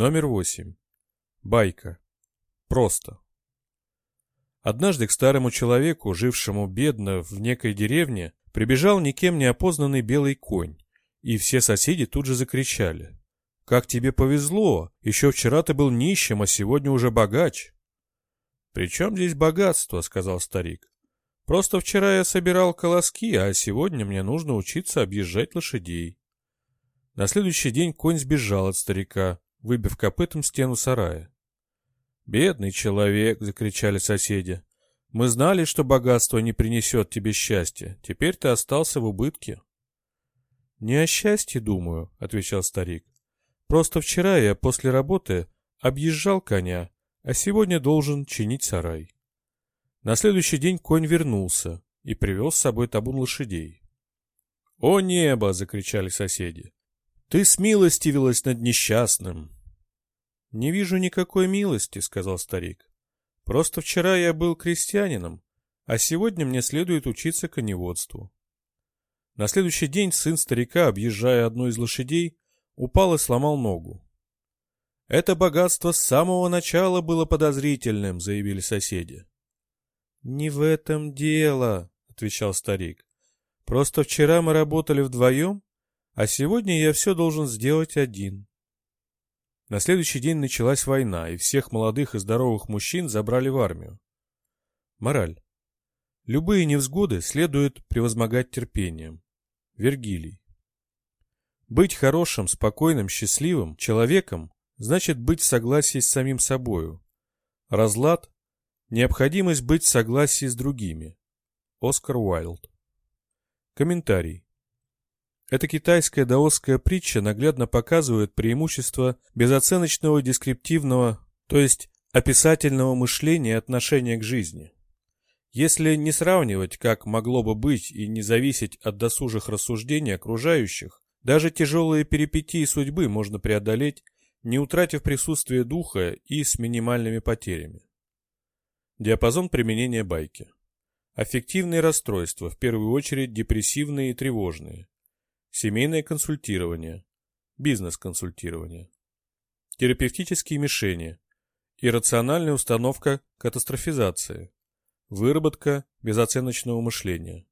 Номер восемь. Байка. Просто. Однажды к старому человеку, жившему бедно в некой деревне, прибежал никем не опознанный белый конь, и все соседи тут же закричали. «Как тебе повезло! Еще вчера ты был нищим, а сегодня уже богач!» «При чем здесь богатство?» — сказал старик. «Просто вчера я собирал колоски, а сегодня мне нужно учиться объезжать лошадей». На следующий день конь сбежал от старика, выбив копытом стену сарая. «Бедный человек!» — закричали соседи. «Мы знали, что богатство не принесет тебе счастья. Теперь ты остался в убытке». «Не о счастье думаю», — отвечал старик. «Просто вчера я после работы объезжал коня, а сегодня должен чинить сарай». На следующий день конь вернулся и привел с собой табун лошадей. «О небо!» — закричали соседи. Ты смилостивилась над несчастным. — Не вижу никакой милости, — сказал старик. — Просто вчера я был крестьянином, а сегодня мне следует учиться коневодству. На следующий день сын старика, объезжая одну из лошадей, упал и сломал ногу. «Это богатство с самого начала было подозрительным», — заявили соседи. «Не в этом дело», — отвечал старик. «Просто вчера мы работали вдвоем, а сегодня я все должен сделать один. На следующий день началась война, и всех молодых и здоровых мужчин забрали в армию. Мораль. Любые невзгоды следует превозмогать терпением. Вергилий. Быть хорошим, спокойным, счастливым человеком значит быть в согласии с самим собою. Разлад – необходимость быть в согласии с другими. Оскар Уайлд. Комментарий. Эта китайская даосская притча наглядно показывает преимущество безоценочного дескриптивного, то есть описательного мышления и отношения к жизни. Если не сравнивать, как могло бы быть, и не зависеть от досужих рассуждений окружающих, даже тяжелые перипетии судьбы можно преодолеть, не утратив присутствие духа и с минимальными потерями. Диапазон применения байки. Аффективные расстройства, в первую очередь депрессивные и тревожные, семейное консультирование, бизнес-консультирование, терапевтические мишени, иррациональная установка катастрофизации, выработка безоценочного мышления.